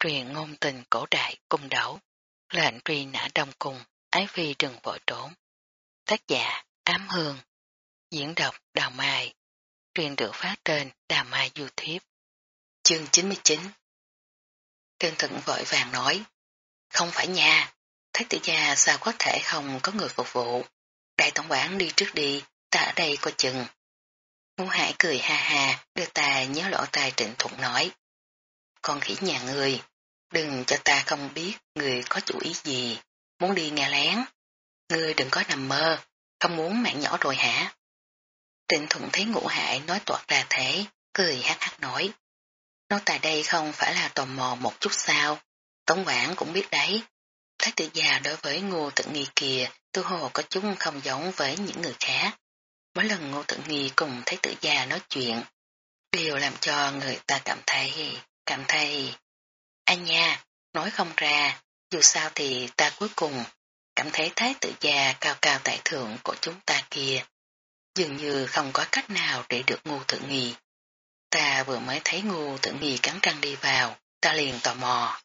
truyền ngôn tình cổ đại cung đấu, lệnh truy nã đông cung, ái phi đừng vội trốn. Tác giả Ám Hương, diễn đọc Đào Mai, truyền được phát trên Đào Mai YouTube. Chương 99 Trương Thận vội vàng nói, không phải nhà thái tử gia sao có thể không có người phục vụ, đại tổng quản đi trước đi, ta ở đây coi chừng. Ngũ Hải cười ha ha, đưa ta nhớ lỗ tai trịnh Thuận nói. Con khỉ nhà người, đừng cho ta không biết người có chủ ý gì, muốn đi nghe lén. Ngươi đừng có nằm mơ, không muốn mạng nhỏ rồi hả? Trịnh Thuận thấy ngũ hải nói toạt ra thế, cười hát hát nói. Nó tại đây không phải là tò mò một chút sao, Tống Quảng cũng biết đấy. Thái tử già đối với ngô tự nghi kìa, tư hồ có chúng không giống với những người khác. Mỗi lần ngô tự nghi cùng thái tử già nói chuyện, đều làm cho người ta cảm thấy, cảm thấy, anh nha, nói không ra, dù sao thì ta cuối cùng cảm thấy thái tử già cao cao tại thượng của chúng ta kia, dường như không có cách nào để được ngu tự nghi. Ta vừa mới thấy ngu tự nghi cắn răng đi vào, ta liền tò mò.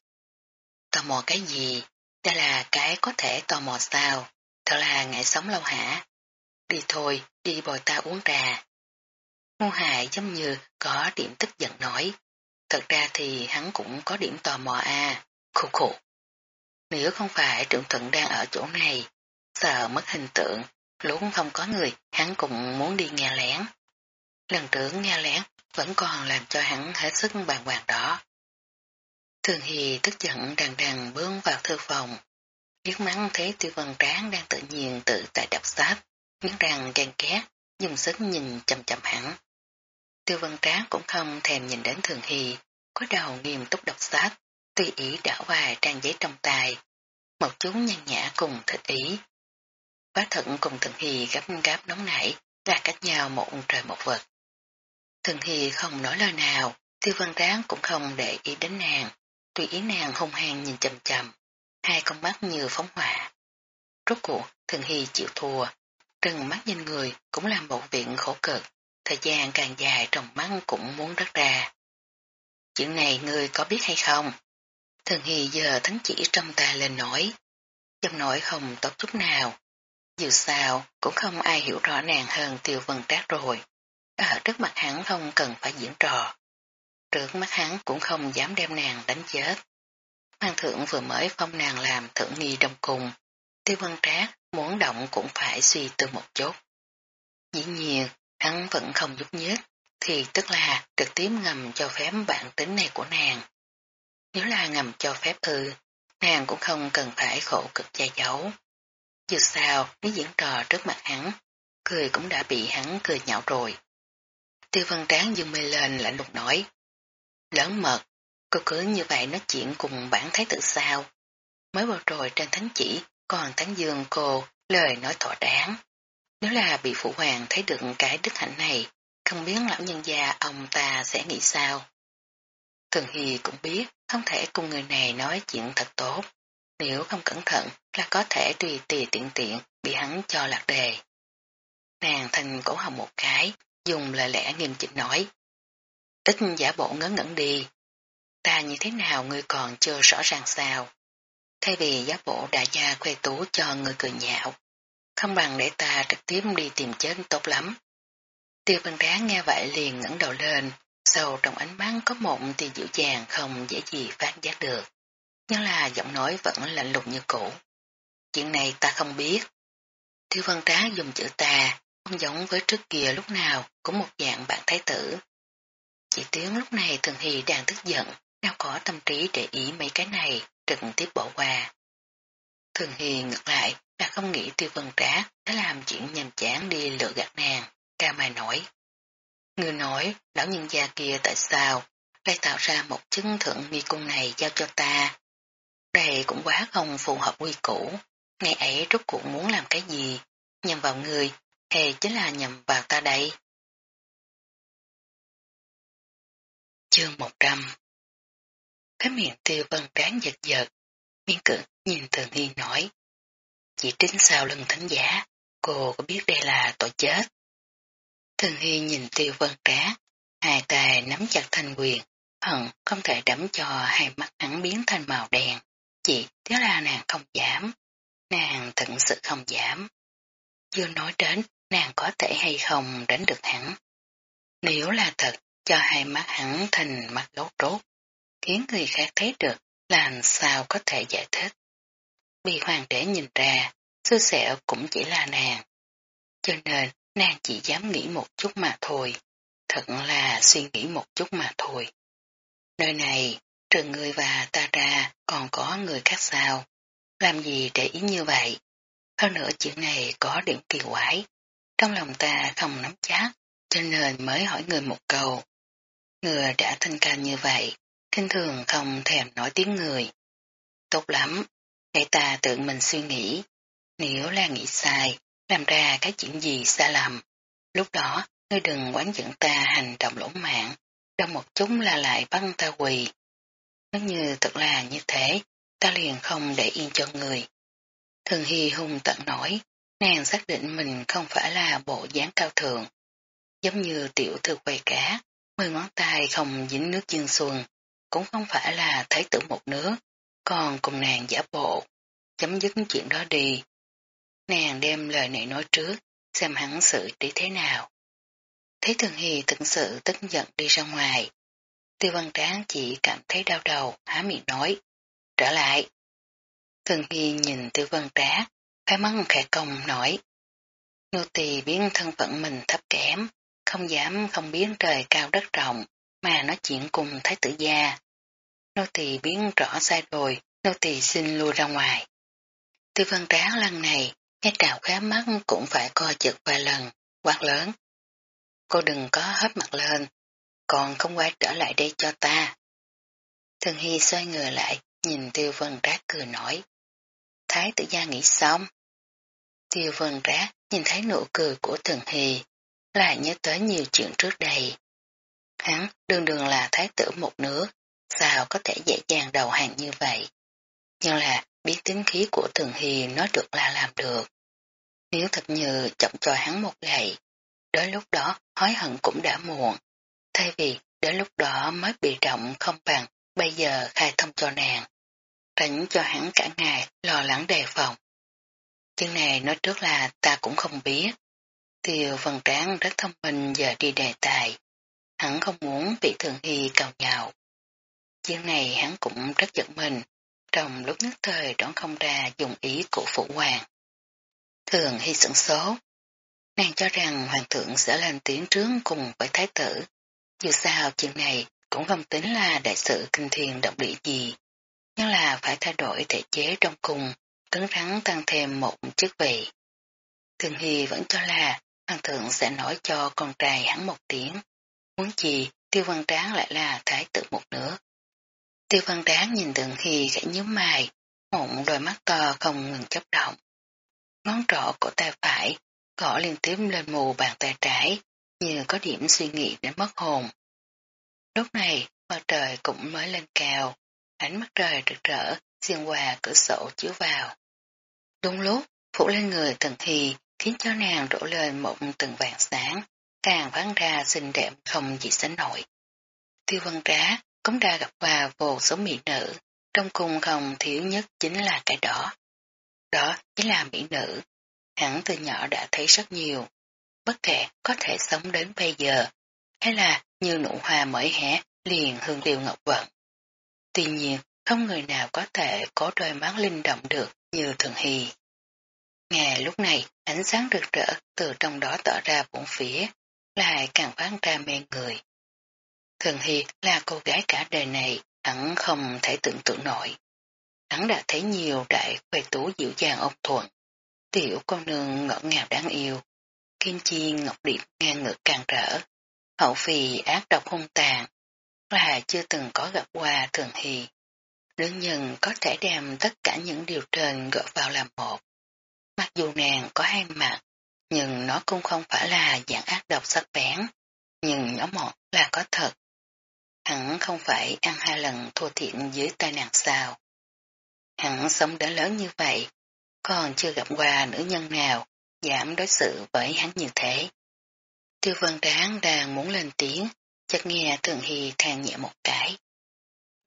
Tò mò cái gì? Đây là cái có thể tò mò sao? Thật là ngại sống lâu hả? Đi thôi, đi bồi ta uống trà. Ngu hại giống như có điểm tức giận nói. Thật ra thì hắn cũng có điểm tò mò à, khổ khổ. Nếu không phải trưởng thuận đang ở chỗ này, sợ mất hình tượng, lúc không có người, hắn cũng muốn đi nghe lén. Lần trưởng nghe lén vẫn còn làm cho hắn hết sức bàng hoàng đó. Thường hì tức giận đằng đằng bước vào thư phòng, liếc mắng thấy tiêu vân tráng đang tự nhiên tự tại đọc sách, những răng gian két, dùng sức nhìn chầm chầm hắn. Tiêu vân tráng cũng không thèm nhìn đến Thường Hy, có đầu nghiêm túc đọc sách, tùy ý đảo vài trang giấy trong tay, một chú nhăn nhã cùng thích ý. Bá thận cùng Thường Hy gấp gáp nóng nảy, ra cách nhau một trời một vật. Thường Hy không nói lời nào, tiêu văn Tráng cũng không để ý đến nàng, tùy ý nàng hung hăng nhìn chầm chầm, hai con mắt như phóng hỏa. Rốt cuộc, Thường Hy chịu thua, trừng mắt nhìn người cũng làm bộ viện khổ cực, thời gian càng dài trong mắt cũng muốn rớt ra. Chuyện này ngươi có biết hay không? Thường Hy giờ thắng chỉ trong ta lên nói, trong nổi không tốt chút nào. Dù sao, cũng không ai hiểu rõ nàng hơn tiêu vân trác rồi. Ở trước mặt hắn không cần phải diễn trò. Trước mắt hắn cũng không dám đem nàng đánh chết. Hoàng thượng vừa mới phong nàng làm thượng nghi đồng cùng. Tiêu vân trác muốn động cũng phải suy tư một chút. Dĩ nhiên, hắn vẫn không giúp nhất, thì tức là trực tiếp ngầm cho phép bản tính này của nàng. Nếu là ngầm cho phép ư, nàng cũng không cần phải khổ cực che giấu. Dù sao, nếu diễn trò trước mặt hắn, cười cũng đã bị hắn cười nhạo rồi. Tiêu văn tráng dương mê lên lạnh lùng nói. Lớn mật, cô cứ như vậy nói chuyện cùng bản thái tử sao. Mới vào rồi trên thánh chỉ, còn tán dương cô, lời nói thỏa đáng. Nếu là bị phụ hoàng thấy được cái đức hạnh này, không biết lão nhân gia ông ta sẽ nghĩ sao. Thường Hy cũng biết không thể cùng người này nói chuyện thật tốt. Nếu không cẩn thận là có thể tùy tì tiện tiện bị hắn cho lạc đề. Nàng thành cổ hồng một cái, dùng lời lẽ nghiêm chỉnh nói. Ít giả bộ ngớ ngẩn đi. Ta như thế nào ngươi còn chưa rõ ràng sao. Thay vì giả bộ đại gia khoe tú cho người cười nhạo. Không bằng để ta trực tiếp đi tìm chết tốt lắm. Tiêu văn đá nghe vậy liền ngẩng đầu lên, sâu trong ánh mắt có một tia dịu dàng không dễ gì phát giác được. Nhưng là giọng nói vẫn lạnh lùng như cũ. Chuyện này ta không biết. Tiêu văn trá dùng chữ ta, không giống với trước kia lúc nào cũng một dạng bạn thái tử. Chỉ tiếng lúc này thường thì đang tức giận, nào có tâm trí để ý mấy cái này, trực tiếp bỏ qua. Thường hì ngược lại không nghĩ tiêu vân trá đã làm chuyện nhầm chán đi lựa gạt nàng, ca mày nói Người nói, lão nhân gia kia tại sao lại tạo ra một chứng thượng nghi cung này giao cho ta. Đây cũng quá không phù hợp quy củ. Ngày ấy rốt cuộc muốn làm cái gì? Nhằm vào người, hay chính là nhằm vào ta đây? Chương 100 Cái miệng tiêu vân tráng giật giật, miên cực nhìn thường nghi nói. Chỉ trinh sau lưng thánh giả, cô có biết đây là tội chết. Thường Hy nhìn tiêu vân trá, hai tay nắm chặt thanh quyền, hận không thể đấm cho hai mắt hắn biến thành màu đen, chỉ tiếc là nàng không giảm, nàng thật sự không giảm. Chưa nói đến nàng có thể hay không đánh được hắn. Nếu là thật, cho hai mắt hắn thành mắt gấu trốt, khiến người khác thấy được làm sao có thể giải thích. Bị hoàng đế nhìn ra, xưa xẻo cũng chỉ là nàng. Cho nên nàng chỉ dám nghĩ một chút mà thôi. Thật là suy nghĩ một chút mà thôi. Nơi này, trừ người và ta ra còn có người khác sao. Làm gì để ý như vậy? Hơn nữa chuyện này có điểm kỳ quái. Trong lòng ta không nắm chắc, cho nên mới hỏi người một câu. Người đã thanh ca như vậy, kinh thường không thèm nói tiếng người. Tốt lắm, để ta tự mình suy nghĩ. Nếu là nghĩ sai, làm ra cái chuyện gì sai lầm, lúc đó ngươi đừng quán giận ta hành động lỗ mạng, trong một chúng là lại băng ta quỳ. Nếu như thật là như thế, ta liền không để yên cho người. Thường Hy hung tận nói, nàng xác định mình không phải là bộ dáng cao thượng. Giống như tiểu thư quay cá, mười ngón tay không dính nước dương xuân, cũng không phải là thấy tử một nước, còn cùng nàng giả bộ, chấm dứt chuyện đó đi. Nàng đem lời này nói trước, xem hắn xử trí thế nào. Thấy Thường Hy thực sự tức giận đi ra ngoài. Tiêu văn tráng chỉ cảm thấy đau đầu, há miệng nói, trở lại. Thường Hy nhìn tiêu văn tráng, phải mắng khẽ công nói. Nô tỳ biến thân phận mình thấp kém, không dám không biến trời cao đất rộng, mà nói chuyện cùng thái tử gia. Nô tỳ biến rõ sai rồi, nô tỳ xin lui ra ngoài. Tiêu văn tráng lần này, ngay cào khá mắt cũng phải co chực vài lần, quát lớn. Cô đừng có hớp mặt lên, còn không quay trở lại đây cho ta. Thường Hy xoay người lại, nhìn tiêu vân rác cười nói. Thái tử gia nghĩ xong. Tiêu vân rác nhìn thấy nụ cười của Thường Hy, lại nhớ tới nhiều chuyện trước đây. Hắn đương đường là thái tử một nước, sao có thể dễ dàng đầu hàng như vậy. Nhưng là biết tính khí của Thường Hy nói được là làm được. Nếu thật như chậm cho hắn một ngày, đến lúc đó hối hận cũng đã muộn. Thay vì đến lúc đó mới bị động không bằng bây giờ khai thông cho nàng. Tránh cho hắn cả ngày lo lắng đề phòng. Chuyện này nói trước là ta cũng không biết. Tiêu văn tráng rất thông minh giờ đi đề tài. Hắn không muốn bị thường hy cầu nhạo. Chuyện này hắn cũng rất giận mình. Trong lúc nhất thời đoán không ra dùng ý của phụ hoàng. Thường hy sửng số. Nàng cho rằng hoàng thượng sẽ làm tiếng trướng cùng với thái tử. Dù sao chuyện này cũng không tính là đại sự kinh thiên động địa gì. Nhưng là phải thay đổi thể chế trong cùng, cứng rắn tăng thêm một chức vị. Thường Hy vẫn cho là hoàng thượng sẽ nói cho con trai hắn một tiếng. Muốn gì tiêu văn tráng lại là thái tử một nữa. Tiêu văn đáng nhìn tượng Hy khẽ nhíu mày, một đôi mắt to không ngừng chấp động. Ngón trỏ của tay phải, gõ liên tiếp lên mù bàn tay trái, như có điểm suy nghĩ đến mất hồn. Lúc này, mặt trời cũng mới lên cao, ánh mắt trời rực rỡ, xuyên qua cửa sổ chiếu vào. Đúng lúc, phủ lên người tần thì khiến cho nàng đổ lên một từng vàng sáng, càng phán ra xinh đẹp không gì sánh nổi. Tiêu văn trá cũng đã gặp qua vô số mỹ nữ, trong cung không thiếu nhất chính là cái đó. Đó chính là mỹ nữ. Hắn từ nhỏ đã thấy rất nhiều. Bất kể có thể sống đến bây giờ, hay là như nụ hoa mới hé liền hương tiêu ngọc vận. Tuy nhiên, không người nào có thể có đôi mắt linh động được như thường hy. Ngày lúc này, ánh sáng rực rỡ từ trong đó tỏ ra bốn phía, lại càng phán ra mê người. Thường Hy là cô gái cả đời này, hẳn không thể tưởng tượng nổi. Hắn đã thấy nhiều đại khuê tú dịu dàng ôn thuận, tiểu con nương ngỡ ngào đáng yêu, kim chi ngọc điệp ngang ngược càng rỡ, hậu phì ác độc hung tàn, là chưa từng có gặp qua thường hy. Nữ nhân có thể đem tất cả những điều trên gỡ vào làm một. Mặc dù nàng có hai mặt, nhưng nó cũng không phải là dạng ác độc sắc bén, nhưng nhỏ mọt là có thật. Hẳn không phải ăn hai lần thua thiện dưới tay nàng sao. Hắn sống đã lớn như vậy, còn chưa gặp qua nữ nhân nào giảm đối xử với hắn như thế. Tiêu vân đáng đang muốn lên tiếng, chợt nghe Thường Hy than nhẹ một cái.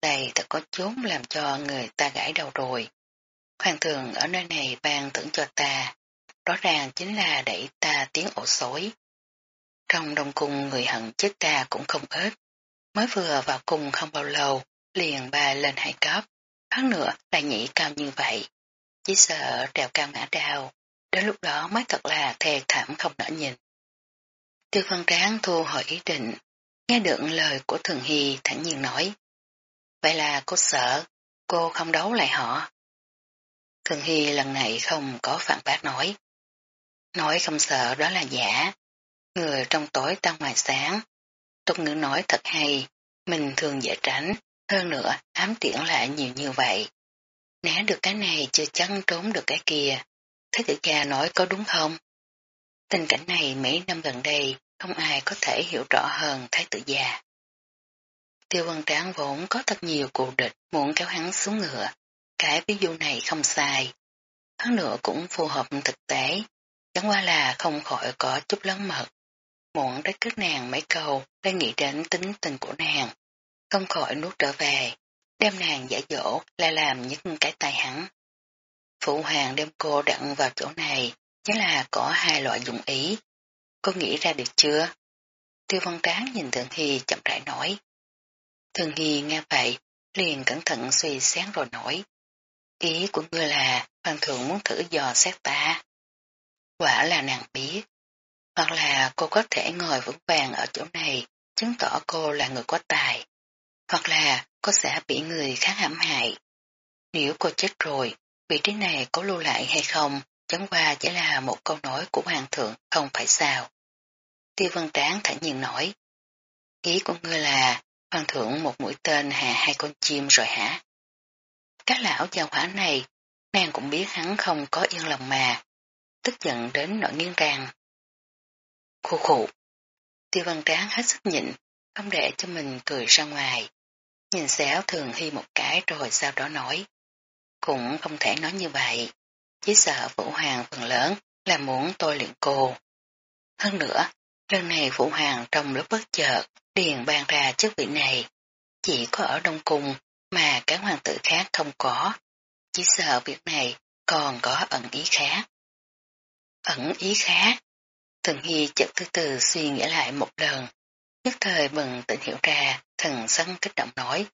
Đây thật có chốn làm cho người ta gãi đầu rồi. Hoàng thường ở nơi này ban tưởng cho ta, rõ ràng chính là đẩy ta tiếng ổ xối. Trong đông cung người hận chết ta cũng không ít, mới vừa vào cùng không bao lâu, liền ba lên hai cấp, hơn nữa lại nhảy cao như vậy. Chỉ sợ trèo cao ngã đào, đến lúc đó mới thật là thề thảm không nỡ nhìn. Tiêu văn tráng thu hỏi ý định, nghe được lời của Thường Hy thẳng nhiên nói. Vậy là cô sợ, cô không đấu lại họ. Thường Hy lần này không có phản bác nói. Nói không sợ đó là giả. Người trong tối ta ngoài sáng. Tục ngữ nói thật hay, mình thường dễ tránh, hơn nữa ám tiễn lại nhiều như vậy. Né được cái này chưa chắn trốn được cái kia. Thế tử cha nói có đúng không? Tình cảnh này mấy năm gần đây không ai có thể hiểu rõ hơn thái tử già. Tiêu văn tráng vốn có thật nhiều cụ địch muốn kéo hắn xuống ngựa. Cái ví dụ này không sai. Hơn nữa cũng phù hợp thực tế. Chẳng qua là không khỏi có chút lớn mật muộn đánh cướp nàng mấy câu để nghĩ đến tính tình của nàng. Không khỏi nuốt trở về. Đem nàng giả dỗ lại làm những cái tay hắn. Phụ hoàng đem cô đặng vào chỗ này chính là có hai loại dụng ý. Cô nghĩ ra được chưa? Tiêu văn tráng nhìn Thượng Hy chậm rãi nói. Thường Hy nghe vậy, liền cẩn thận suy xét rồi nói. Ý của ngươi là hoàng thượng muốn thử dò xét ta. Quả là nàng biết. Hoặc là cô có thể ngồi vững vàng ở chỗ này, chứng tỏ cô là người có tài. Hoặc là cô sẽ bị người khác hãm hại. Nếu cô chết rồi, vị trí này có lưu lại hay không, chẳng qua chỉ là một câu nói của hoàng thượng, không phải sao. Tiêu vân tráng thản nhiên nói. Ý của ngươi là Hoàng thượng một mũi tên hạ hai con chim rồi hả? Các lão giao hỏa này, nàng cũng biết hắn không có yên lòng mà, tức giận đến nỗi nghiêng ràng. Khu khụ, tiêu văn tráng hết sức nhịn, không để cho mình cười ra ngoài. Nhìn xéo thường hy một cái rồi sau đó nói. Cũng không thể nói như vậy, chỉ sợ Vũ Hoàng phần lớn là muốn tôi luyện cô. Hơn nữa, lần này Vũ Hoàng trong lúc bất chợt điền ban ra chức vị này, chỉ có ở Đông Cung mà các hoàng tử khác không có, chỉ sợ việc này còn có ẩn ý khác. Ẩn ý khác? Thường Hy chợt từ từ suy nghĩ lại một lần, nhất thời bừng tỉnh hiểu ra, thần sân kích động nói.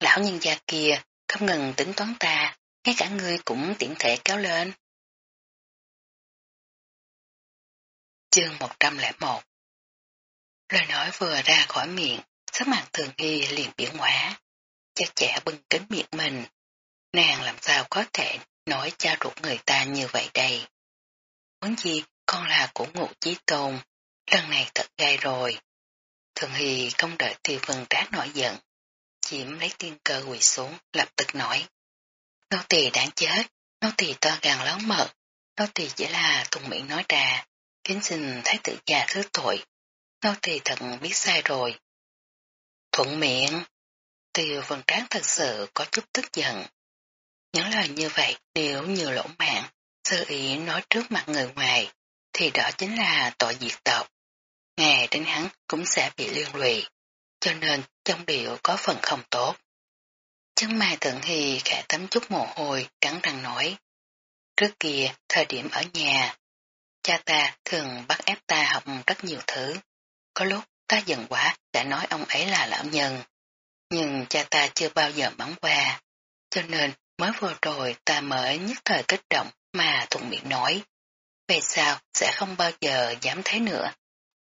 Lão nhân gia kia không ngừng tính toán ta, ngay cả ngươi cũng tiện thể kéo lên. Chương 101 Lời nói vừa ra khỏi miệng, sắc mặt thường hy liền biến hóa. Chắc chẽ bưng kính miệng mình. Nàng làm sao có thể nói cha ruột người ta như vậy đây. Muốn gì con là của ngụ chí tôn, lần này thật gai rồi. Thường Hy không đợi tiêu vân trác nổi giận, chiếm lấy tiên cơ quỳ xuống, lập tức nói. Nô tỳ đáng chết, nô tỳ to gan lớn mật, nô tỳ chỉ là tùng miệng nói ra, kính xin thái tử già thứ tội, Nô tỳ thật biết sai rồi. Thuận miệng. Tiêu vân tráng thật sự có chút tức giận. Những lời như vậy nếu như lỗ mạng, sơ ý nói trước mặt người ngoài, thì đó chính là tội diệt tộc. Ngày đến hắn cũng sẽ bị liên lụy, cho nên trong điệu có phần không tốt. Chân mai thượng hy khẽ tấm chút mồ hôi, cắn răng nói. Trước kia, thời điểm ở nhà, cha ta thường bắt ép ta học rất nhiều thứ. Có lúc ta giận quá đã nói ông ấy là lão nhân, nhưng cha ta chưa bao giờ bắn qua, cho nên mới vừa rồi ta mới nhất thời kích động mà thuận miệng nói. Về sau sẽ không bao giờ dám thế nữa.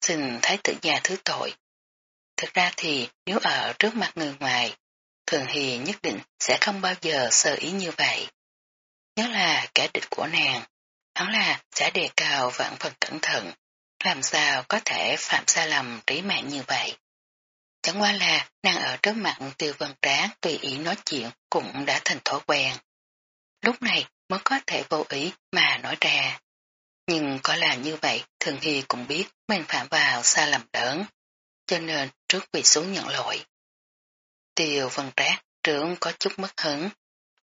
Xin thái tử gia thứ tội. Thực ra thì nếu ở trước mặt người ngoài, thường thì nhất định sẽ không bao giờ sơ ý như vậy. Nhớ là kẻ địch của nàng, hắn là sẽ đề cao vạn phần cẩn thận, làm sao có thể phạm sai lầm trí mạng như vậy? Chẳng qua là nàng ở trước mặt tiêu vân trá tùy ý nói chuyện cũng đã thành thói quen. Lúc này mới có thể vô ý mà nói ra. Nhưng có là như vậy thường hy cũng biết mình phạm vào sai lầm lớn, cho nên trước quỳ xuống nhận lỗi. Tiêu vân trác trưởng có chút mất hứng,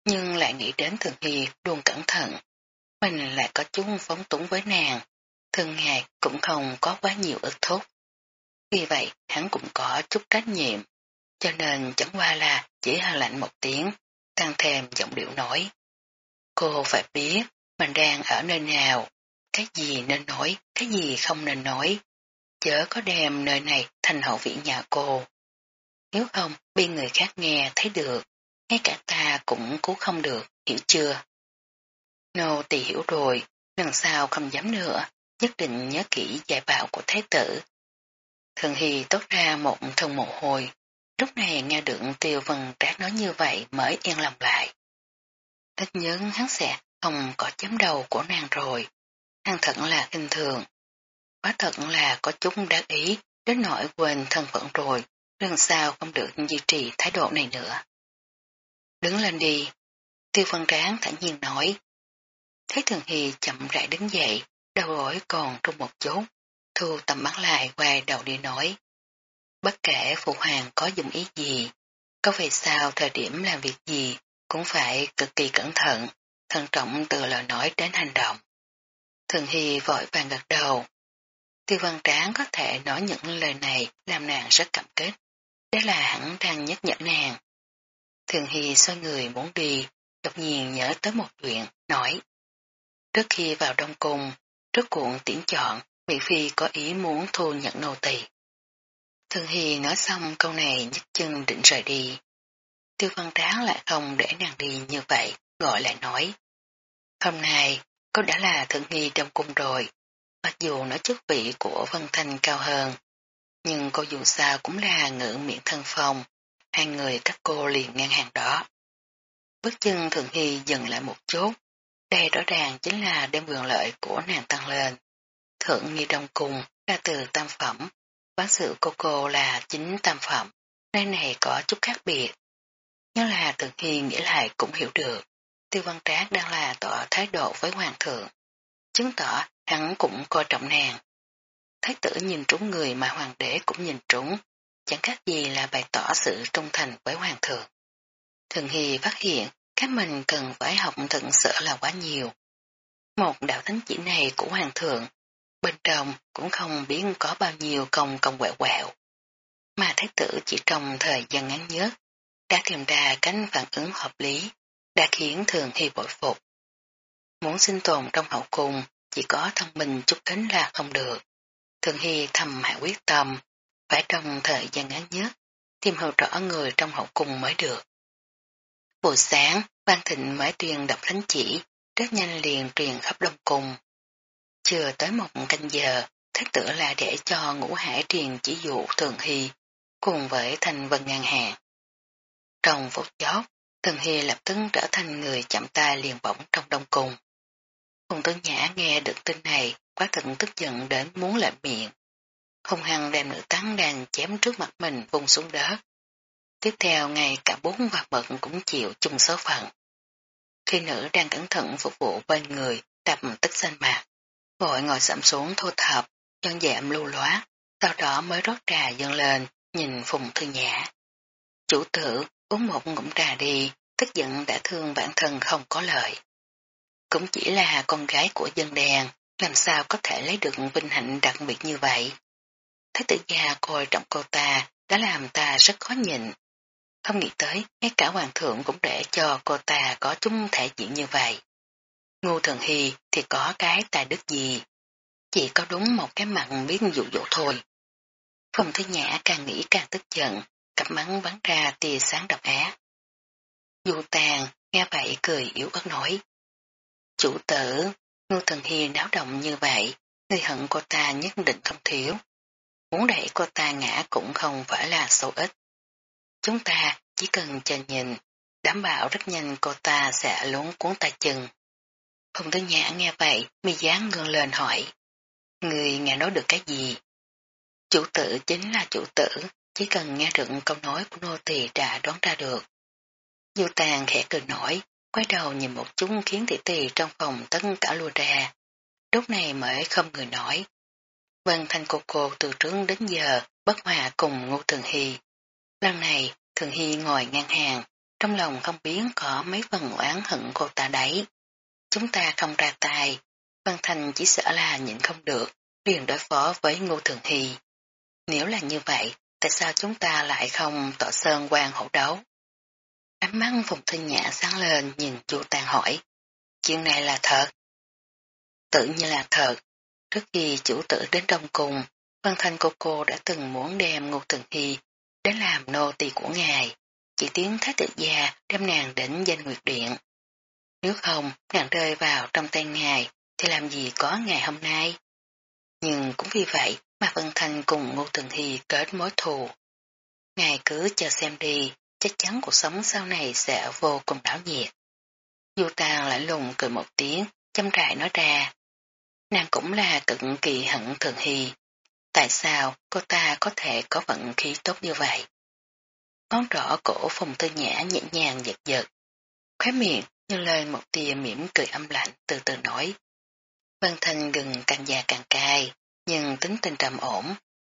nhưng lại nghĩ đến thường hy luôn cẩn thận. Mình lại có chút phóng túng với nàng, thường ngày cũng không có quá nhiều ức thúc. Vì vậy hắn cũng có chút trách nhiệm, cho nên chẳng qua là chỉ hơi lạnh một tiếng, tăng thêm giọng điệu nói. Cô phải biết mình đang ở nơi nào, cái gì nên nói, cái gì không nên nói. Chớ có đem nơi này thành hậu viện nhà cô. Nếu không, bị người khác nghe thấy được, ngay cả ta cũng cứu không được, hiểu chưa? Nô tỳ hiểu rồi, lần sau không dám nữa, nhất định nhớ kỹ dạy bảo của thái tử. Thường Hy tốt ra một thân mồ hôi, lúc này nghe được tiêu vân trác nói như vậy mới yên lòng lại. Tất nhớ hắn sẽ không có chấm đầu của nàng rồi, hắn thật là kinh thường. Quá thật là có chúng đáng ý, đến nỗi quên thân phận rồi, lần sau không được duy trì thái độ này nữa. Đứng lên đi, tiêu văn ráng thản nhiên nói. Thấy thường hy chậm rãi đứng dậy, đầu gối còn trong một chút, thu tầm mắt lại quay đầu đi nói. Bất kể phụ hoàng có dùng ý gì, có về sao thời điểm làm việc gì cũng phải cực kỳ cẩn thận, thận trọng từ lời nói đến hành động. Thường Hy vội vàng gật đầu. Tiêu văn tráng có thể nói những lời này làm nàng rất cảm kích. Đó là hẳn đang nhắc nhở nàng. Thường Hy xoay người muốn đi, đột nhiên nhớ tới một chuyện, nói. Trước khi vào đông cung, trước cuộn tiễn chọn, Mỹ Phi có ý muốn thu nhận nô tỳ. Thường Hy nói xong câu này nhấc chân định rời đi. Tiêu văn tráng lại không để nàng đi như vậy, gọi lại nói. Hôm nay, cô đã là thượng nghi trong cung rồi, mặc dù nói chức vị của Vân Thanh cao hơn, nhưng cô dù sao cũng là ngữ miệng thân phong, hai người các cô liền ngang hàng đó. Bước chân Thượng nghi dừng lại một chút, đây rõ ràng chính là đem quyền lợi của nàng tăng lên. Thượng nghi trong cung ra từ tam phẩm, quán sự cô cô là chính tam phẩm, nơi này có chút khác biệt. Nhưng là Thượng nghi nghĩ lại cũng hiểu được, tiêu văn trác đang là tỏ thái độ với hoàng thượng, chứng tỏ hắn cũng coi trọng nàng. Thái tử nhìn trúng người mà hoàng đế cũng nhìn trúng, chẳng khác gì là bày tỏ sự trung thành với hoàng thượng. Thường Hy phát hiện các mình cần phải học thật sự là quá nhiều. Một đạo thánh chỉ này của hoàng thượng, bên trong cũng không biết có bao nhiêu công công quẹo quẹo. Mà thái tử chỉ trong thời gian ngắn nhất, đã tìm ra cánh phản ứng hợp lý, đã khiến thường hy bội phục. Muốn sinh tồn trong hậu cung, chỉ có thông minh chút kính là không được. Thường hy thầm hạ quyết tâm, phải trong thời gian ngắn nhất, tìm hiểu rõ người trong hậu cung mới được. Buổi sáng, Ban Thịnh mới truyền đọc thánh chỉ, rất nhanh liền truyền khắp đông cung. Chưa tới một canh giờ, thất tử là để cho ngũ hải truyền chỉ dụ Thường Hy, cùng với thành vân ngàn hàng. Trong phút chót, thần Hy lập tức trở thành người chậm tay liền bỏng trong đông cùng Hùng Tư Nhã nghe được tin này, quá thận tức giận đến muốn lạnh miệng. Hùng hằng đem nữ tán đàn chém trước mặt mình vùng xuống đất. Tiếp theo ngày cả bốn và mận cũng chịu chung số phận. Khi nữ đang cẩn thận phục vụ bên người, tập tức xanh mạc, vội ngồi sẫm xuống thô thập, chân dạm lưu loát, sau đó mới rót trà dâng lên, nhìn Phùng Thư Nhã. Chủ tử, uống một ngụm trà đi, tức giận đã thương bản thân không có lợi. Cũng chỉ là con gái của dân đèn, làm sao có thể lấy được vinh hạnh đặc biệt như vậy. Thái tử gia coi trọng cô ta đã làm ta rất khó nhịn. Không nghĩ tới, ngay cả hoàng thượng cũng để cho cô ta có chung thể diện như vậy. Ngô thần Hy thì có cái tài đức gì? Chỉ có đúng một cái mặt biết dụ dỗ thôi. Phong Thế Nhã càng nghĩ càng tức giận, cặp mắng bắn ra tia sáng độc ác. Dù tàn, nghe vậy cười yếu ớt nói. Chủ tử, Ngô Thần Hiên náo động như vậy, người hận cô ta nhất định không thiếu. Muốn đẩy cô ta ngã cũng không phải là số ít. Chúng ta chỉ cần chờ nhìn, đảm bảo rất nhanh cô ta sẽ lún cuốn ta chừng. Không tư nhã nghe vậy, mi dáng ngươn lên hỏi. Người nghe nói được cái gì? Chủ tử chính là chủ tử, chỉ cần nghe được câu nói của nô tỳ đã đoán ra được. diêu tàn khẽ cười nổi, quay đầu nhìn một chút khiến tỷ tỳ trong phòng tất cả lùa ra. Lúc này mới không người nói. Vân thanh cô cô từ trước đến giờ bất hòa cùng ngô thường hy. Lần này, thường hy ngồi ngang hàng, trong lòng không biến có mấy phần oán hận cô ta đấy. Chúng ta không ra tay, Vân Thành chỉ sợ là nhịn không được, liền đối phó với Ngô Thường Hy. Nếu là như vậy, tại sao chúng ta lại không tỏ sơn quan hổ đấu? Ánh mắt Phùng Thư Nhã sáng lên nhìn chu Tàn hỏi. Chuyện này là thật. Tự nhiên là thật. Trước khi chủ tử đến Đông cùng Văn Thanh cô cô đã từng muốn đem Ngô Thường Hy đến làm nô tỳ của ngài. Chỉ tiếng thái Tự gia đem nàng đến danh nguyệt điện. Nếu không, nàng rơi vào trong tay ngài, thì làm gì có ngày hôm nay. Nhưng cũng vì vậy mà Vân Thanh cùng Ngô Thường Hy kết mối thù. Ngài cứ chờ xem đi, chắc chắn cuộc sống sau này sẽ vô cùng đảo nhiệt. Du Tàng lại lùng cười một tiếng, chăm trại nói ra. Nàng cũng là cực kỳ hận Thường Hy. Tại sao cô ta có thể có vận khí tốt như vậy? Ngón rõ cổ phùng tư nhã nhẹ nhàng giật giật. Khóe miệng như lên một tia mỉm cười âm lạnh từ từ nói. Vân Thanh gừng càng già càng cay, nhưng tính tình trầm ổn,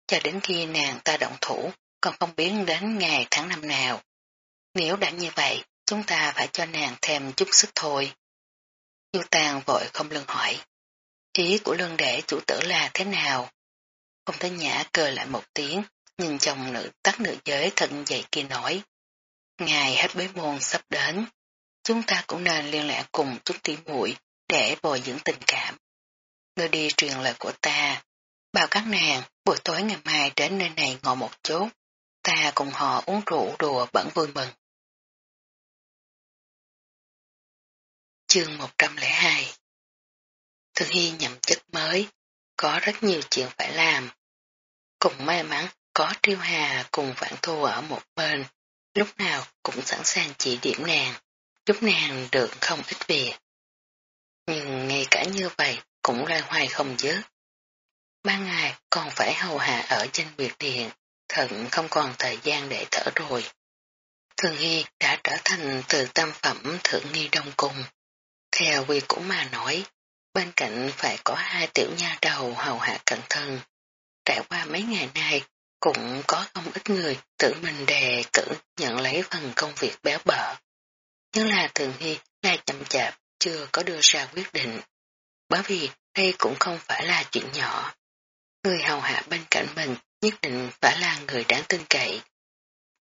cho đến khi nàng ta động thủ, còn không biết đến ngày tháng năm nào. Nếu đã như vậy, chúng ta phải cho nàng thêm chút sức thôi. Du Tàng vội không lưng hỏi. Ý của lương đệ chủ tử là thế nào? Không thấy nhã cười lại một tiếng, nhìn chồng nữ tắt nữ giới thận dậy kia nói. Ngày hết bế môn sắp đến, chúng ta cũng nên liên lạc cùng chút tiếng muội để bồi dưỡng tình cảm. Ngươi đi truyền lời của ta, bảo các nàng buổi tối ngày mai đến nơi này ngồi một chút, ta cùng họ uống rượu đùa bẩn vui mừng. Chương 102 Thường Hy nhậm chức mới, có rất nhiều chuyện phải làm. Cùng may mắn có Triêu Hà cùng Vãn Thu ở một bên, lúc nào cũng sẵn sàng chỉ điểm nàng, giúp nàng được không ít việc. Nhưng ngay cả như vậy cũng loay hoài không dứt. Ban ngày còn phải hầu hạ ở trên biệt điện, thận không còn thời gian để thở rồi. Thường Hy đã trở thành từ tâm phẩm thượng nghi đông cung. Theo quy cũ mà nói, bên cạnh phải có hai tiểu nha đầu hầu hạ cẩn thân. Trải qua mấy ngày nay, cũng có không ít người tự mình đề cử nhận lấy phần công việc béo bở. Nhưng là Thường Hy lại chậm chạp chưa có đưa ra quyết định. Bởi vì đây cũng không phải là chuyện nhỏ. Người hầu hạ bên cạnh mình nhất định phải là người đáng tin cậy.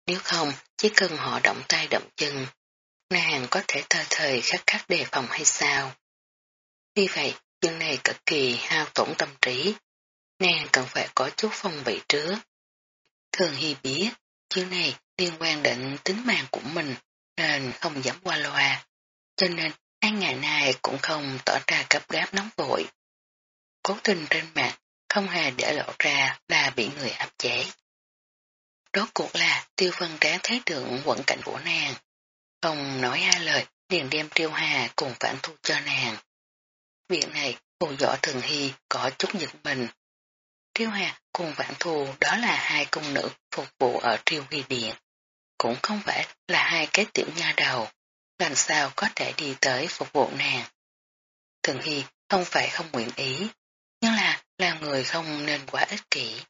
Nếu không, chỉ cần họ động tay động chân, nàng có thể thời thời khắc khắc đề phòng hay sao? Vì vậy, chuyện này cực kỳ hao tổn tâm trí. Nàng cần phải có chút phong bị trước. Thường Hy biết, chuyện này liên quan đến tính mạng của mình, nên không dám qua loa. Cho nên, hai ngày này cũng không tỏ ra cấp gáp nóng vội. Cố tình trên mặt, không hề để lộ ra là bị người áp chế. Rốt cuộc là tiêu vân tráng thấy được quận cảnh của nàng. Không nói hai lời, liền đem tiêu hà cùng phản thu cho nàng. Việc này, phù võ thường hy có chút giật mình. Tiêu hà cùng phản thu đó là hai công nữ phục vụ ở triêu huy điện. Cũng không phải là hai cái tiểu nha đầu. Làm sao có thể đi tới phục vụ nàng. Thường hy không phải không nguyện ý, nhưng là là người không nên quá ích kỷ.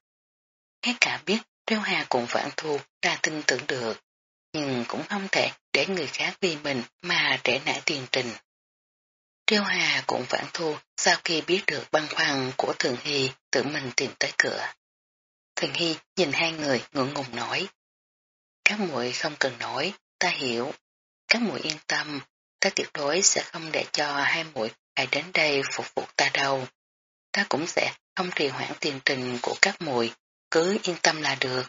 Ngay cả biết tiêu Hà cũng vạn thu ta tin tưởng được, nhưng cũng không thể để người khác vì mình mà trễ nải tiền trình. tiêu Hà cũng vạn thu sau khi biết được băng khoăn của Thường Hy tự mình tìm tới cửa. Thường Hy nhìn hai người ngưỡng ngùng nói. Các muội không cần nói, ta hiểu. Các muội yên tâm, ta tuyệt đối sẽ không để cho hai muội phải đến đây phục vụ ta đâu. Ta cũng sẽ không trì hoãn tiền trình của các muội cứ yên tâm là được.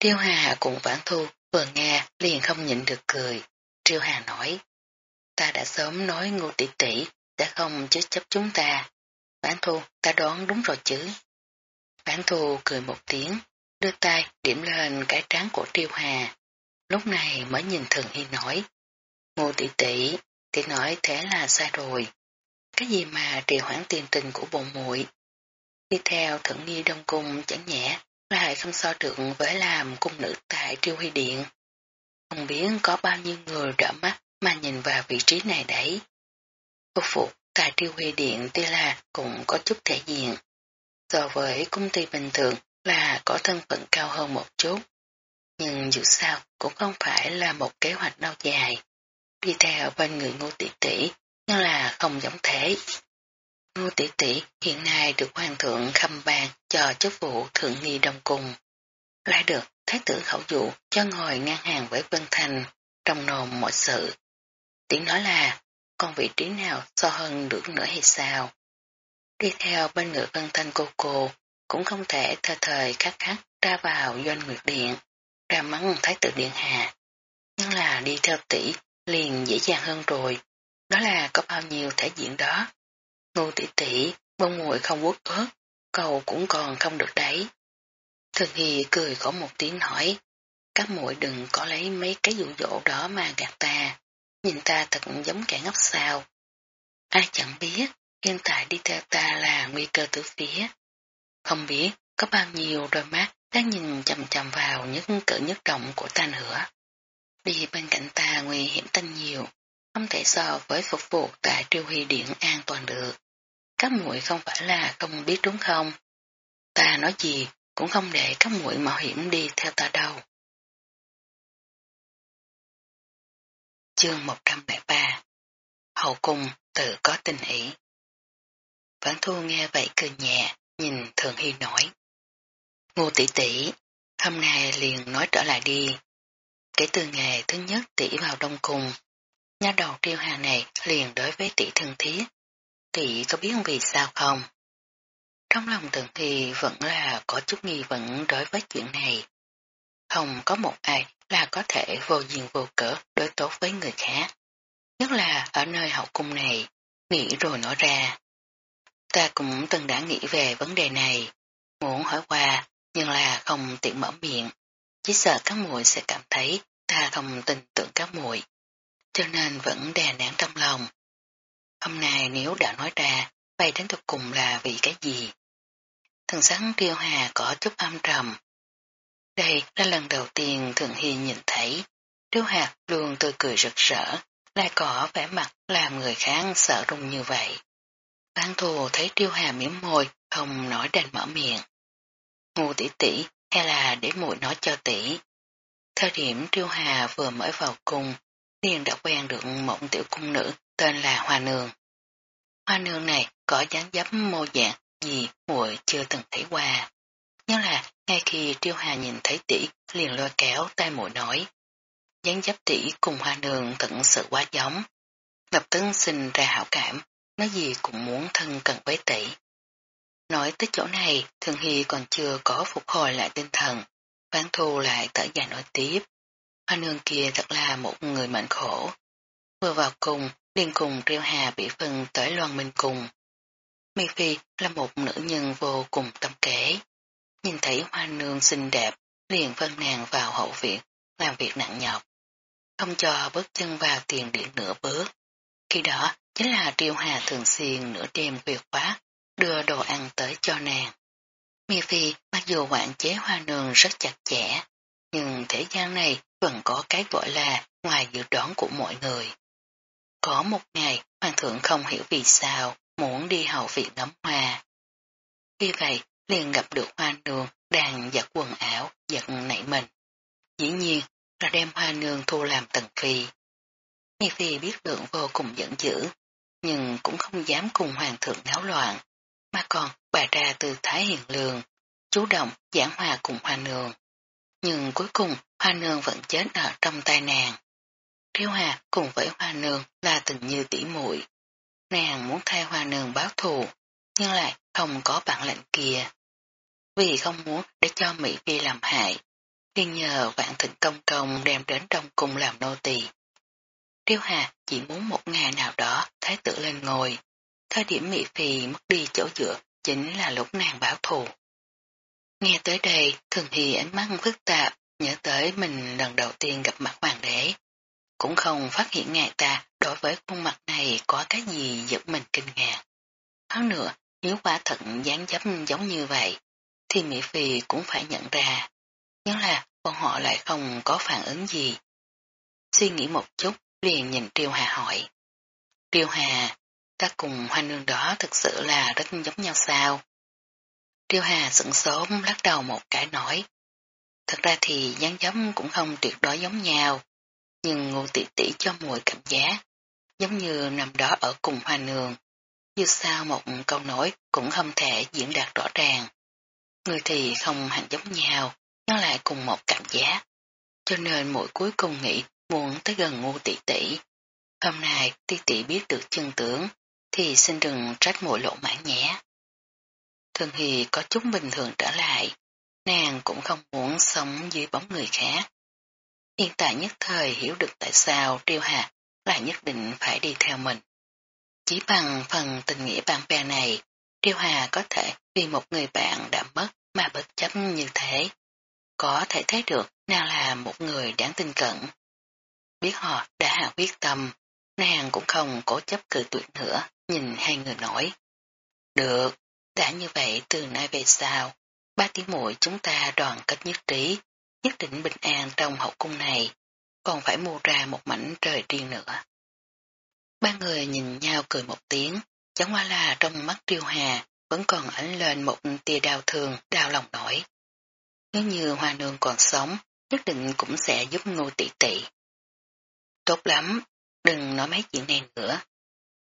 Triêu Hà cùng Vãn Thu vừa nghe liền không nhịn được cười. Triêu Hà nói, ta đã sớm nói ngô tỷ tỷ sẽ không chứa chấp chúng ta. Vãn Thu, ta đoán đúng rồi chứ. Vãn Thu cười một tiếng, đưa tay điểm lên cái trán của Triêu Hà. Lúc này mới nhìn Thường Hy nói, ngô tỷ tỷ, tỷ nói thế là sai rồi. Cái gì mà trì hoãn tiền tình của bồn muội Đi theo thượng nghi đông cung, chẳng nhẽ lại không so được với làm cung nữ tại triêu huy điện. Không biết có bao nhiêu người đỡ mắt mà nhìn vào vị trí này đấy. Phục phục tại triêu huy điện tuy là cũng có chút thể diện. So với công ty bình thường là có thân phận cao hơn một chút. Nhưng dù sao cũng không phải là một kế hoạch lâu dài. Đi theo bên người ngô tỷ tỷ nhưng là không giống thế. Ngô tỷ tỷ hiện nay được hoàng thượng khâm ban cho chức vụ thượng nghi đồng cung. Lại được thái tử khẩu dụ cho ngồi ngang hàng với Vân Thành trong nồm mọi sự. Tiếng nói là, con vị trí nào so hơn được nữa hay sao? Đi theo bên ngựa Vân Thanh cô cô, cũng không thể thơ thời khắc khắc ra vào doanh nguyệt điện, ra mắng thái tử điện hạ. Nhưng là đi theo tỷ liền dễ dàng hơn rồi, đó là có bao nhiêu thể diện đó. Ngô tỷ tỷ, bông muội không quốc ớt, cầu cũng còn không được đấy. Thường Hy cười có một tiếng hỏi, các muội đừng có lấy mấy cái dụ dỗ đó mà gạt ta, nhìn ta thật giống kẻ ngốc sao. Ai chẳng biết, hiện tại đi theo ta là nguy cơ tử phía. Không biết có bao nhiêu đôi mắt đang nhìn chầm chầm vào nhất cỡ nhất động của ta nữa. Đi bên cạnh ta nguy hiểm tăng nhiều, không thể so với phục vụ tại triều huy điện an toàn được. Các muội không phải là không biết đúng không? Ta nói gì cũng không để các muội mạo hiểm đi theo ta đâu. Chương 103 Hậu cung tự có tình ý Vãn thu nghe vậy cười nhẹ, nhìn Thường Hy nói. Ngô tỷ tỷ, hôm nay liền nói trở lại đi. Kể từ ngày thứ nhất tỷ vào đông cung, nhà đầu triêu hà này liền đối với tỷ thân thiết. Tỷ có biết vì sao không? Trong lòng Thường thì vẫn là có chút nghi vấn đối với chuyện này. Không có một ai là có thể vô duyên vô cỡ đối tốt với người khác. Nhất là ở nơi hậu cung này, nghĩ rồi nói ra. Ta cũng từng đã nghĩ về vấn đề này, muốn hỏi qua, nhưng là không tiện mở miệng. Chỉ sợ các muội sẽ cảm thấy ta không tin tưởng các muội, cho nên vẫn đè nén trong lòng. Hôm nay nếu đã nói ra, vậy đến tục cùng là vì cái gì? Thần sáng triêu hà có chút âm trầm. Đây là lần đầu tiên Thường Hy nhìn thấy, triêu hà luôn tươi cười rực rỡ, lại có vẻ mặt làm người khác sợ rung như vậy. Ban thù thấy triêu hà miếm môi, không nói đành mở miệng. Ngu tỷ tỷ hay là để muội nói cho tỷ. Thời điểm triêu hà vừa mới vào cung, liền đã quen được một tiểu cung nữ tên là Hoa Nương. Hoa Nương này có dáng dấp mô dạng gì muội chưa từng thấy qua. Nhưng là ngay khi triêu hà nhìn thấy tỷ liền lôi kéo tay muội nói. dáng dấp tỷ cùng Hoa Nương thật sự quá giống. Lập tức sinh ra hảo cảm, nói gì cũng muốn thân cận với tỷ. Nói tới chỗ này, Thường Hy còn chưa có phục hồi lại tinh thần, Ván thu lại thở dài nói tiếp. Hoa nương kia thật là một người mệnh khổ. Vừa vào cùng, liền cùng Triêu Hà bị phân tới loan minh cùng. Mi Phi là một nữ nhân vô cùng tâm kế. Nhìn thấy hoa nương xinh đẹp, liền phân nàng vào hậu viện, làm việc nặng nhọc. Không cho bước chân vào tiền điện nửa bước. Khi đó, chính là Triêu Hà thường xuyên nửa đêm việc quá, đưa đồ ăn tới cho nàng. Mi Phi mặc dù quản chế hoa nương rất chặt chẽ, nhưng thế gian này vẫn có cái gọi là ngoài dự đoán của mọi người. Có một ngày, hoàng thượng không hiểu vì sao muốn đi hậu viện ngắm hoa. Vì vậy, liền gặp được hoa nương đang giặt quần áo, giật nảy mình. Dĩ nhiên là đem hoa nương thu làm tần phi. Mi Phi biết lượng vô cùng giận dữ, nhưng cũng không dám cùng hoàng thượng náo loạn, mà còn bà ra tư thái hiền lương, chú động giảng hòa cùng hoa nương. Nhưng cuối cùng hoa nương vẫn chết ở trong tay nàng. Triêu Hà cùng với hoa nương là tình như tỉ muội Nàng muốn thay hoa nương báo thù, nhưng lại không có bản lệnh kia. Vì không muốn để cho Mỹ Phi làm hại, liền nhờ vạn thịnh công công đem đến trong cung làm nô tỳ. Triêu Hà chỉ muốn một ngày nào đó thái tử lên ngồi, Thời điểm Mỹ Phi mất đi chỗ dựa chính là lúc nàng báo thù. Nghe tới đây, thường thì ánh mắt phức tạp, nhớ tới mình lần đầu tiên gặp mặt hoàng đế. Cũng không phát hiện ngài ta đối với khuôn mặt này có cái gì giật mình kinh ngạc. Hơn nữa, nếu quả thận dáng dấp giống như vậy, thì Mỹ Phi cũng phải nhận ra. Nhưng là bọn họ lại không có phản ứng gì. Suy nghĩ một chút, liền nhìn triều Hà hỏi. triều Hà, ta cùng hoa nương đó thực sự là rất giống nhau sao? Tiêu Hà sững sốt lắc đầu một cái nói. Thật ra thì dáng dấm cũng không tuyệt đối giống nhau, nhưng ngô tỷ tỷ cho mùi cảm giác, giống như nằm đó ở cùng hoa nương. Dù sao một câu nói cũng không thể diễn đạt rõ ràng. Người thì không hẳn giống nhau, nhưng lại cùng một cảm giác. Cho nên mỗi cuối cùng nghĩ muốn tới gần ngu tỷ tỷ. Hôm nay tỷ tỷ biết được chân tướng, thì xin đừng trách mỗi lộ mãn nhé. Thường Hì có chút bình thường trở lại, nàng cũng không muốn sống dưới bóng người khác. Hiện tại nhất thời hiểu được tại sao Triêu hà lại nhất định phải đi theo mình. Chỉ bằng phần tình nghĩa bạn bè này, Triêu Hà có thể vì một người bạn đã mất mà bất chấp như thế. Có thể thấy được nào là một người đáng tin cận. Biết họ đã hạ quyết tâm, nàng cũng không cố chấp cự tuyệt nữa, nhìn hai người nói. Được, đã như vậy từ nay về sau, ba tiếng muội chúng ta đoàn kết nhất trí, nhất định bình an trong hậu cung này, còn phải mua ra một mảnh trời riêng nữa. Ba người nhìn nhau cười một tiếng, chẳng qua là trong mắt triêu hà vẫn còn ánh lên một tia đau thương, đau lòng nổi. Nếu như hoa nương còn sống, nhất định cũng sẽ giúp ngô tỷ tỷ. Tốt lắm, đừng nói mấy chuyện này nữa.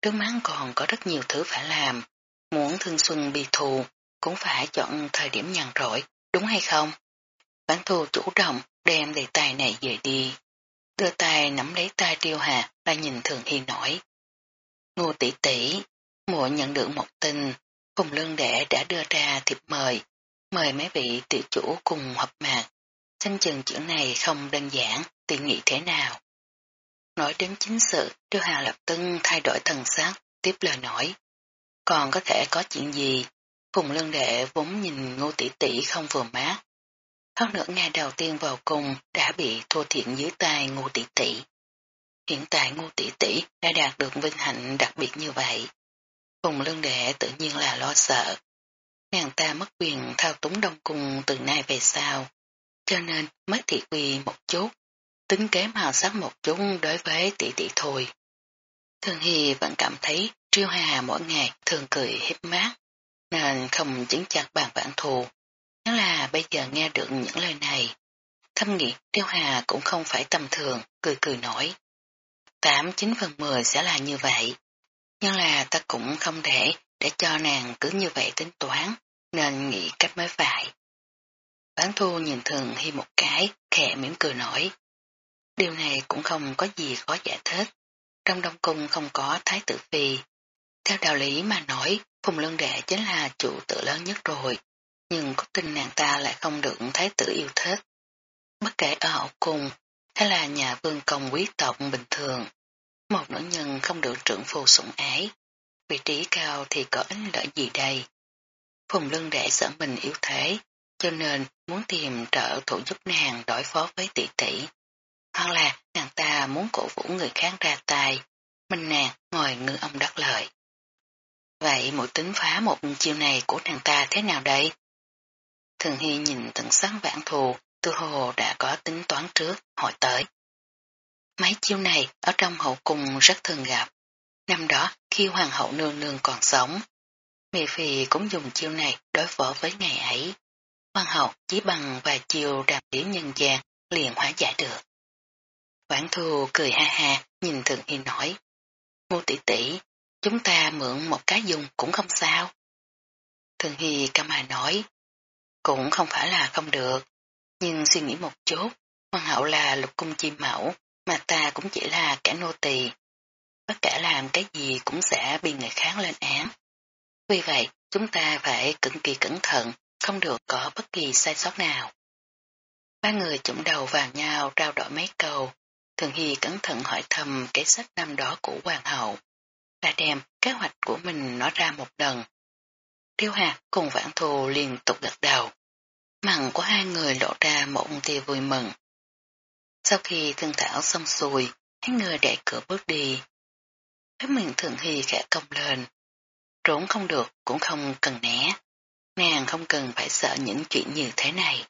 Trước mắt còn có rất nhiều thứ phải làm, muốn thương xuân bị thù, cũng phải chọn thời điểm nhàn rỗi, đúng hay không? Bản thù chủ động đem đề tài này về đi. Đưa tay nắm lấy tay tiêu hà và nhìn thường hi nổi. Ngô tỷ tỷ, muội nhận được một tin, cùng lương đệ đã đưa ra thiệp mời, mời mấy vị tiểu chủ cùng họp mặt. Xem chừng chuyện này không đơn giản, tỷ nghĩ thế nào. Nói đến chính sự, Tiêu Hà lập tức thay đổi thần sắc, tiếp lời nói. Còn có thể có chuyện gì? Phùng lương đệ vốn nhìn ngô tỷ tỷ không vừa mát. Hơn nữa ngày đầu tiên vào cùng đã bị thua thiện dưới tay ngô tỷ tỷ. Hiện tại ngô tỷ tỷ đã đạt được vinh hạnh đặc biệt như vậy. Phùng lương đệ tự nhiên là lo sợ. Nàng ta mất quyền thao túng đông cung từ nay về sau, cho nên mất thị quy một chút, tính kế màu sắc một chút đối với tỷ tỷ thôi. Thường Hy vẫn cảm thấy Triêu Hà mỗi ngày thường cười hiếp mát, nên không chứng chặt bàn bản thù. Nếu là bây giờ nghe được những lời này, thâm nghĩ Triêu Hà cũng không phải tầm thường, cười cười nổi. Tám chín phần mười sẽ là như vậy, nhưng là ta cũng không để để cho nàng cứ như vậy tính toán, nên nghĩ cách mới phải. Bán thu nhìn thường hi một cái, khẽ mỉm cười nổi. Điều này cũng không có gì khó giải thích. Trong đông cung không có thái tử phi. Theo đạo lý mà nói, Phùng Lân Đệ chính là chủ tử lớn nhất rồi. Nhưng có tin nàng ta lại không được thái tử yêu thích. Bất kể ở hậu cung, hay là nhà vương công quý tộc bình thường. Một nữ nhân không được trưởng phù sủng ái. Vị trí cao thì có ích lợi gì đây? Phùng Lân Đệ sợ mình yếu thế, cho nên muốn tìm trợ thủ giúp nàng đối phó với tỷ tỷ hoặc là nàng ta muốn cổ vũ người khác ra tay, mình nàng ngồi ngư ông đắc lợi. Vậy mỗi tính phá một chiêu này của nàng ta thế nào đây? Thường Hy nhìn tận sáng vãn thù, tư hồ đã có tính toán trước, hỏi tới. Mấy chiêu này ở trong hậu cung rất thường gặp. Năm đó, khi hoàng hậu nương nương còn sống, Mì Phi cũng dùng chiêu này đối phó với ngày ấy. Hoàng hậu chỉ bằng vài chiêu đạp điểm nhân gian liền hóa giải được. Quảng thù cười ha ha, nhìn Thường Hy nói. Ngô tỷ tỷ, chúng ta mượn một cái dùng cũng không sao. Thường Hy cam hà nói. Cũng không phải là không được, nhưng suy nghĩ một chút, hoàng hậu là lục cung chim mẫu, mà ta cũng chỉ là kẻ nô tỳ. Bất cả làm cái gì cũng sẽ bị người khác lên án. Vì vậy, chúng ta phải cực kỳ cẩn thận, không được có bất kỳ sai sót nào. Ba người chụm đầu vào nhau trao đổi mấy câu, Thường Hy cẩn thận hỏi thầm cái sách năm đó của hoàng hậu, là đem kế hoạch của mình nói ra một lần. Tiêu Hạc cùng vãn thù liên tục gật đầu. Mặn của hai người lộ ra một tia vui mừng. Sau khi thương thảo xong xuôi, hai người đẩy cửa bước đi. Cái miệng thường hy khẽ công lên. Trốn không được cũng không cần né. Nàng không cần phải sợ những chuyện như thế này.